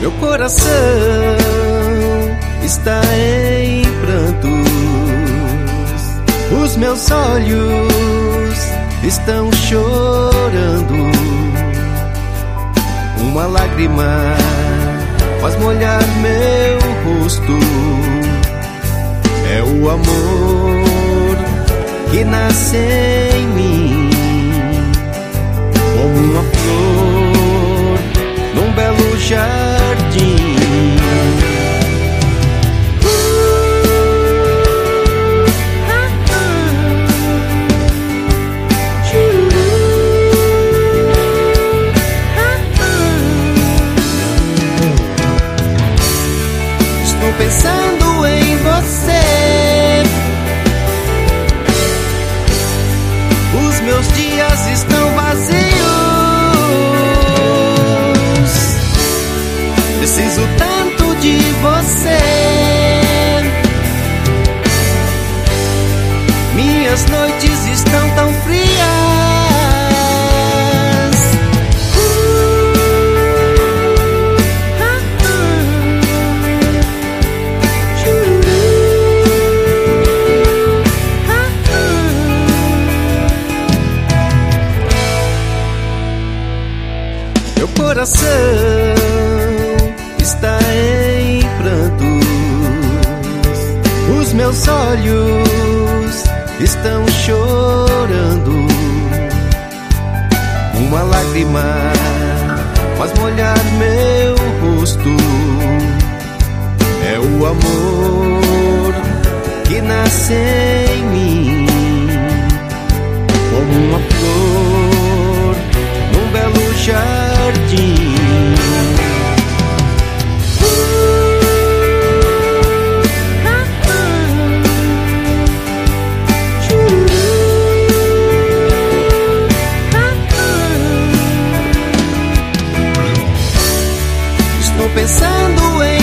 Meu coração está em prantos, os meus olhos estão chorando. Uma lágrima faz molhar meu rosto. É o amor que nasce em mim, como uma dias estão vazios. Preciso tanto de você. Minhas noites estão tão frias. Meu coração está em prantos, os meus olhos estão chorando. Uma lágrima faz molhar meu rosto. É o amor que nasce pensando em